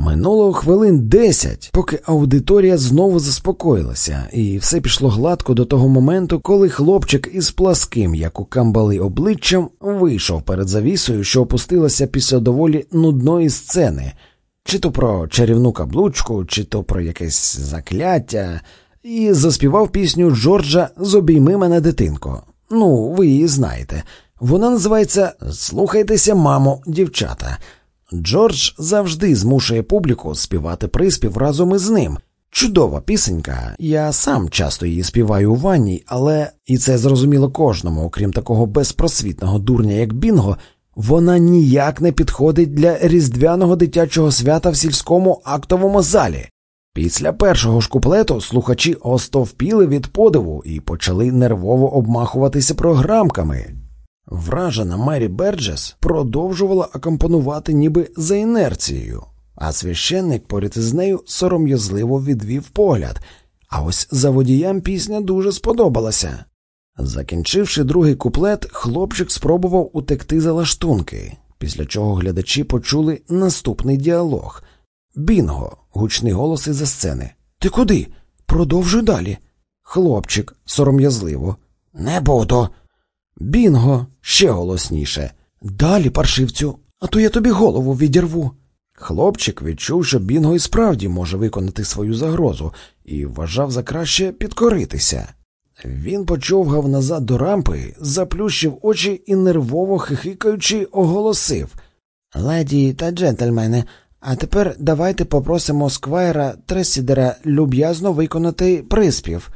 Минуло хвилин десять, поки аудиторія знову заспокоїлася, і все пішло гладко до того моменту, коли хлопчик із пласким, як у камбали обличчям, вийшов перед завісою, що опустилася після доволі нудної сцени, чи то про чарівну каблучку, чи то про якесь закляття, і заспівав пісню Джорджа Зобійми мене дитинко. Ну, ви її знаєте. Вона називається Слухайтеся, мамо, дівчата. Джордж завжди змушує публіку співати приспів разом із ним. Чудова пісенька, я сам часто її співаю у ванні, але і це зрозуміло кожному, окрім такого безпросвітного дурня, як Бінго, вона ніяк не підходить для різдвяного дитячого свята в сільському актовому залі. Після першого ж куплету слухачі остовпіли від подиву і почали нервово обмахуватися програмками. Вражена Мері Берджес продовжувала акомпонувати ніби за інерцією, а священник поряд із нею сором'язливо відвів погляд, а ось за водіям пісня дуже сподобалася. Закінчивши другий куплет, хлопчик спробував утекти за лаштунки, після чого глядачі почули наступний діалог. Бінго, гучний голос із за сцени. Ти куди? Продовжуй далі. Хлопчик, сором'язливо. Не буду. Бінго, ще голосніше. Далі, паршивцю, а то я тобі голову відірву. Хлопчик відчув, що Бінго і справді може виконати свою загрозу, і вважав за краще підкоритися. Він почовгав назад до рампи, заплющив очі і, нервово хихикаючи, оголосив Леді та джентльмени, а тепер давайте попросимо сквайра Тресідера люб'язно виконати приспів.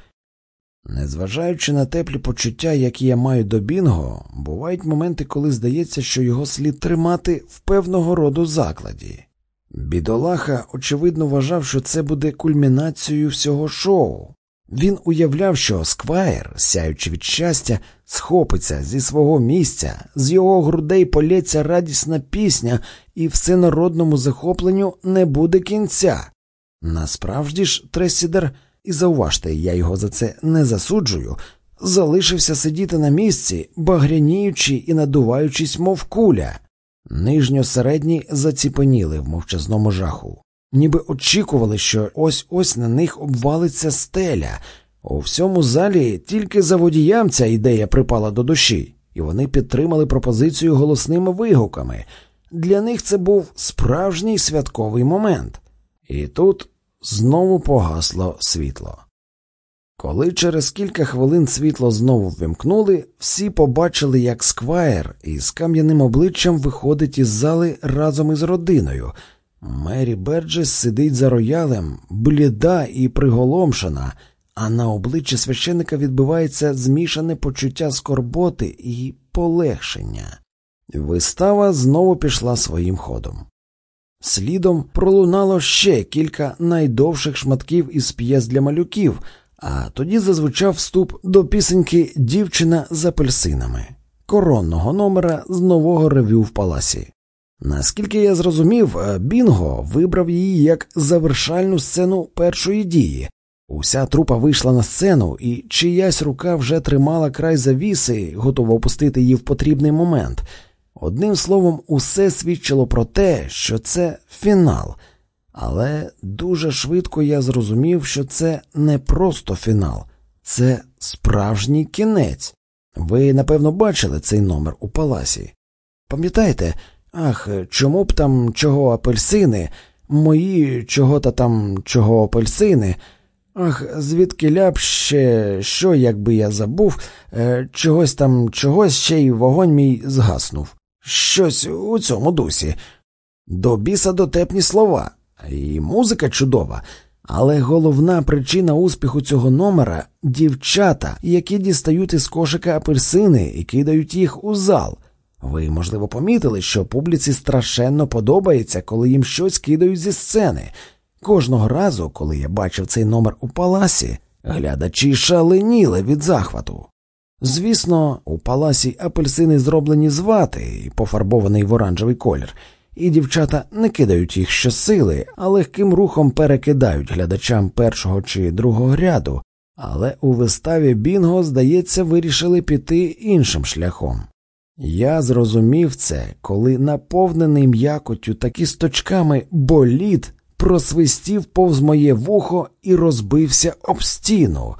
Незважаючи на теплі почуття, які я маю до Бінго, бувають моменти, коли здається, що його слід тримати в певного роду закладі. Бідолаха, очевидно, вважав, що це буде кульмінацією всього шоу. Він уявляв, що сквайр, сяючи від щастя, схопиться зі свого місця, з його грудей полється радісна пісня, і всенародному захопленню не буде кінця. Насправді ж, Тресідер, і зауважте, я його за це не засуджую, залишився сидіти на місці, багряніючи і надуваючись, мов куля. Нижньо середні заціпеніли в мовчазному жаху ніби очікували, що ось ось на них обвалиться стеля. У всьому залі тільки за водіям ця ідея припала до душі, і вони підтримали пропозицію голосними вигуками. Для них це був справжній святковий момент. І тут знову погасло світло. Коли через кілька хвилин світло знову ввімкнули, всі побачили, як сквайр із кам'яним обличчям виходить із зали разом із родиною. Мері Берджес сидить за роялем, бліда і приголомшена, а на обличчі священика відбувається змішане почуття скорботи і полегшення. Вистава знову пішла своїм ходом. Слідом пролунало ще кілька найдовших шматків із п'єс для малюків, а тоді зазвучав вступ до пісеньки Дівчина з апельсинами, коронного номера з нового ревю в паласі. Наскільки я зрозумів, е, Бінго вибрав її як завершальну сцену першої дії. Уся трупа вийшла на сцену, і чиясь рука вже тримала край завіси, готова опустити її в потрібний момент. Одним словом, усе свідчило про те, що це фінал. Але дуже швидко я зрозумів, що це не просто фінал, це справжній кінець. Ви, напевно, бачили цей номер у паласі. Пам'ятаєте, Ах, чому б там чого апельсини, мої чого то там чого апельсини. Ах, звідки ляп ще що, якби я забув, е, чогось там, чогось ще й вогонь мій згаснув. Щось у цьому дусі. До біса дотепні слова, і музика чудова, але головна причина успіху цього номера дівчата, які дістають із кошика апельсини і кидають їх у зал. Ви, можливо, помітили, що публіці страшенно подобається, коли їм щось кидають зі сцени. Кожного разу, коли я бачив цей номер у паласі, глядачі шаленіли від захвату. Звісно, у паласі апельсини зроблені з вати і пофарбований в оранжевий колір, і дівчата не кидають їх щосили, а легким рухом перекидають глядачам першого чи другого ряду, але у виставі Бінго, здається, вирішили піти іншим шляхом. Я зрозумів це, коли наповнений м'якоттю та кісточками боліт просвистів повз моє вухо і розбився об стіну.